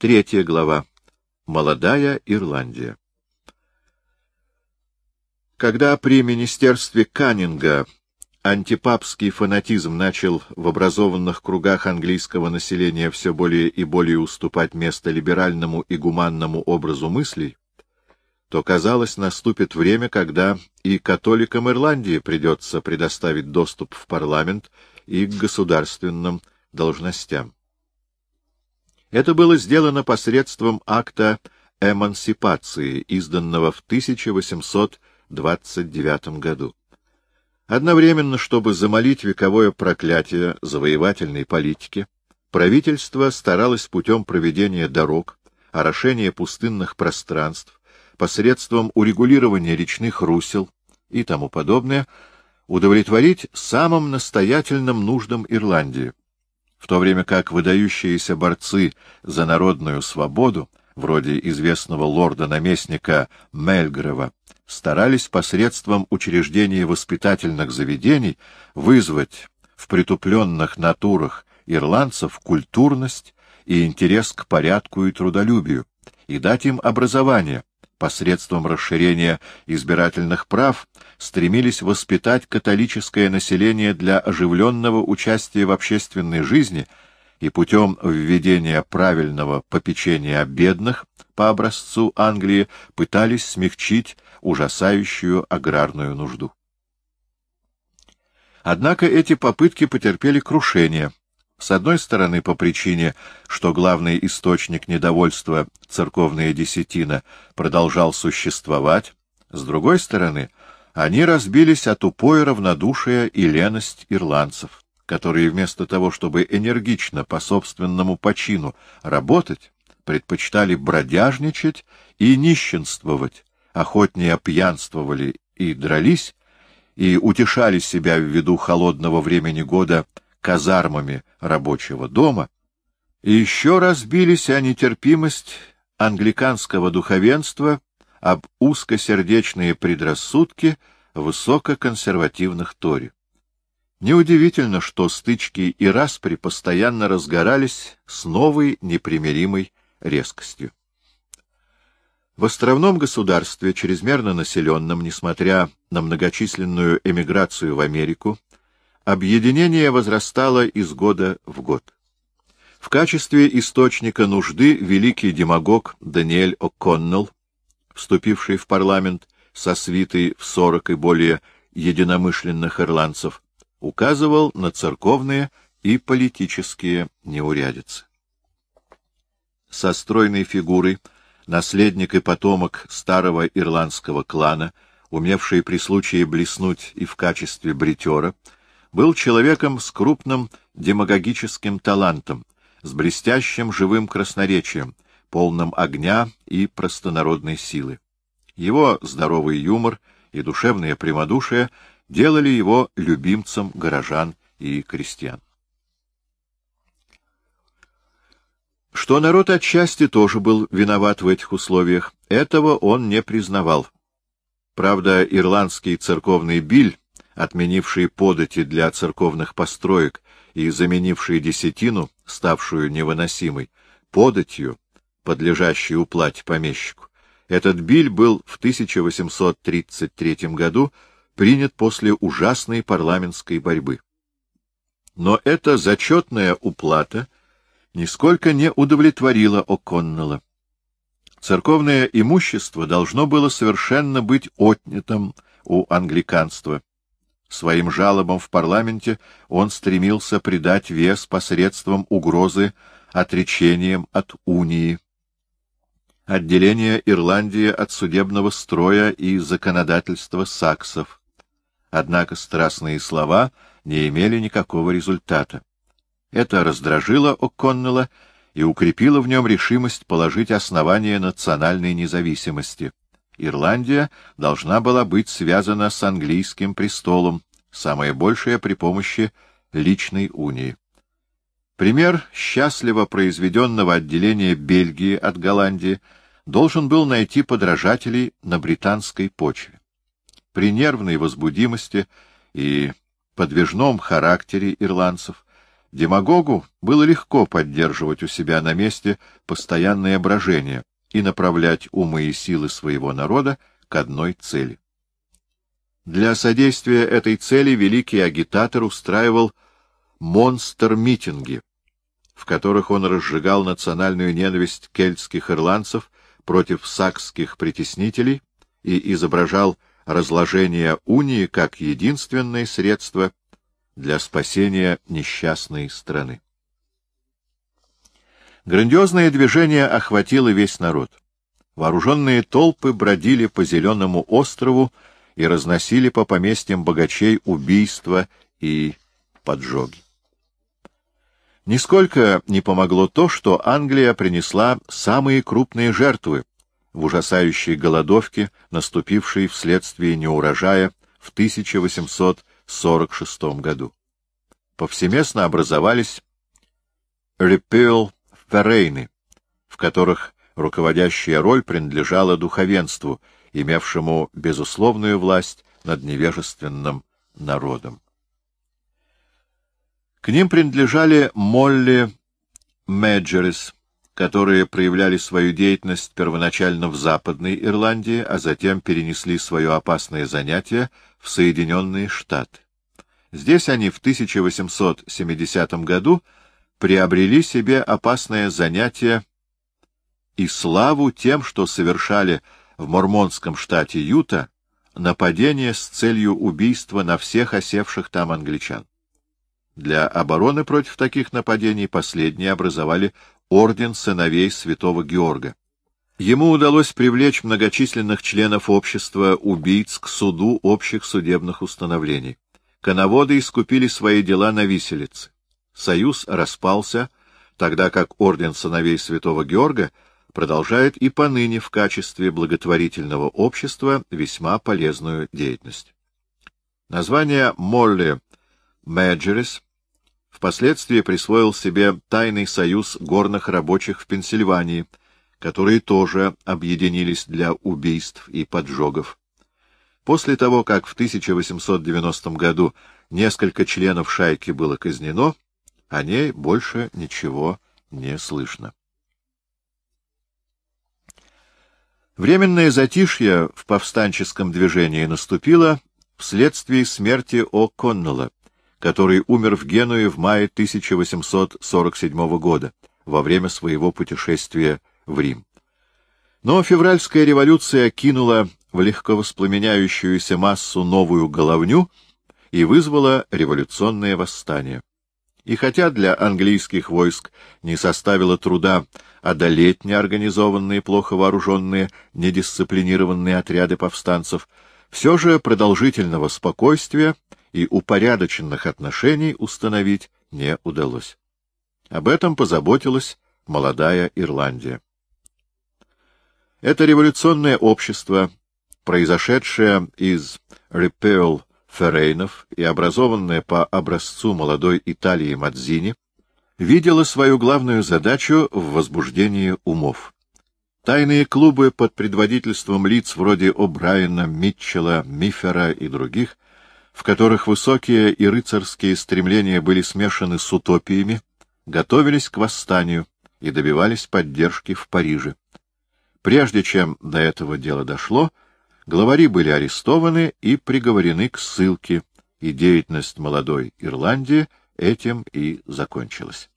Третья глава. Молодая Ирландия. Когда при министерстве Каннинга антипапский фанатизм начал в образованных кругах английского населения все более и более уступать место либеральному и гуманному образу мыслей, то, казалось, наступит время, когда и католикам Ирландии придется предоставить доступ в парламент и к государственным должностям. Это было сделано посредством акта эмансипации, изданного в 1829 году. Одновременно, чтобы замолить вековое проклятие завоевательной политики, правительство старалось путем проведения дорог, орошения пустынных пространств, посредством урегулирования речных русел и тому подобное, удовлетворить самым настоятельным нуждам Ирландии, в то время как выдающиеся борцы за народную свободу, вроде известного лорда-наместника Мельгрова, старались посредством учреждения воспитательных заведений вызвать в притупленных натурах ирландцев культурность и интерес к порядку и трудолюбию, и дать им образование, посредством расширения избирательных прав стремились воспитать католическое население для оживленного участия в общественной жизни и путем введения правильного попечения о бедных по образцу Англии пытались смягчить ужасающую аграрную нужду. Однако эти попытки потерпели крушение — с одной стороны, по причине, что главный источник недовольства, церковная десятина, продолжал существовать, с другой стороны, они разбились от тупое равнодушие и леность ирландцев, которые вместо того, чтобы энергично по собственному почину работать, предпочитали бродяжничать и нищенствовать, охотнее пьянствовали и дрались, и утешали себя в виду холодного времени года казармами рабочего дома, и еще разбились о нетерпимость англиканского духовенства, об узкосердечные предрассудки высококонсервативных тори. Неудивительно, что стычки и распри постоянно разгорались с новой непримиримой резкостью. В островном государстве, чрезмерно населенном, несмотря на многочисленную эмиграцию в Америку, Объединение возрастало из года в год. В качестве источника нужды великий демагог Даниэль О'Коннелл, вступивший в парламент со свитой в сорок и более единомышленных ирландцев, указывал на церковные и политические неурядицы. Со стройной фигурой, наследник и потомок старого ирландского клана, умевший при случае блеснуть и в качестве бритера, был человеком с крупным демагогическим талантом, с блестящим живым красноречием, полным огня и простонародной силы. Его здоровый юмор и душевное прямодушие делали его любимцем горожан и крестьян. Что народ отчасти тоже был виноват в этих условиях, этого он не признавал. Правда, ирландский церковный биль отменивший подати для церковных построек и заменивший десятину, ставшую невыносимой, податью, подлежащей уплате помещику. Этот биль был в 1833 году принят после ужасной парламентской борьбы. Но эта зачетная уплата нисколько не удовлетворила О'Коннелла. Церковное имущество должно было совершенно быть отнятым у англиканства, Своим жалобам в парламенте он стремился придать вес посредством угрозы отречением от унии. Отделение Ирландии от судебного строя и законодательства саксов. Однако страстные слова не имели никакого результата. Это раздражило О'Коннелла и укрепило в нем решимость положить основание национальной независимости. Ирландия должна была быть связана с английским престолом, самое большее при помощи личной унии. Пример счастливо произведенного отделения Бельгии от Голландии должен был найти подражателей на британской почве. При нервной возбудимости и подвижном характере ирландцев Демагогу было легко поддерживать у себя на месте постоянное брожение и направлять умы и силы своего народа к одной цели. Для содействия этой цели великий агитатор устраивал монстр-митинги, в которых он разжигал национальную ненависть кельтских ирландцев против сакских притеснителей и изображал разложение унии как единственное средство для спасения несчастной страны. Грандиозное движение охватило весь народ. Вооруженные толпы бродили по Зеленому острову и разносили по поместьям богачей убийства и поджоги. Нисколько не помогло то, что Англия принесла самые крупные жертвы в ужасающей голодовке, наступившей вследствие неурожая в 1846 году. Повсеместно образовались репел феррейны, в которых руководящая роль принадлежала духовенству, имевшему безусловную власть над невежественным народом. К ним принадлежали Молли Меджерис, которые проявляли свою деятельность первоначально в Западной Ирландии, а затем перенесли свое опасное занятие в Соединенные Штаты. Здесь они в 1870 году приобрели себе опасное занятие и славу тем, что совершали в мормонском штате Юта нападение с целью убийства на всех осевших там англичан. Для обороны против таких нападений последние образовали орден сыновей святого Георга. Ему удалось привлечь многочисленных членов общества убийц к суду общих судебных установлений. Коноводы искупили свои дела на виселице. Союз распался, тогда как орден сыновей святого Георга продолжает и поныне в качестве благотворительного общества весьма полезную деятельность. Название Молли Мэджерис впоследствии присвоил себе тайный союз горных рабочих в Пенсильвании, которые тоже объединились для убийств и поджогов. После того, как в 1890 году несколько членов шайки было казнено, о ней больше ничего не слышно. Временное затишье в повстанческом движении наступило вследствие смерти О'Коннелла, который умер в Генуе в мае 1847 года, во время своего путешествия в Рим. Но февральская революция кинула в легковоспламеняющуюся массу новую головню и вызвала революционное восстание. И хотя для английских войск не составило труда одолеть неорганизованные, плохо вооруженные, недисциплинированные отряды повстанцев, все же продолжительного спокойствия и упорядоченных отношений установить не удалось. Об этом позаботилась молодая Ирландия. Это революционное общество, произошедшее из Репел Феррейнов и образованное по образцу молодой Италии Мадзини, видело свою главную задачу в возбуждении умов. Тайные клубы под предводительством лиц вроде О'Брайена, Митчелла, Мифера и других — в которых высокие и рыцарские стремления были смешаны с утопиями, готовились к восстанию и добивались поддержки в Париже. Прежде чем до этого дела дошло, главари были арестованы и приговорены к ссылке, и деятельность молодой Ирландии этим и закончилась.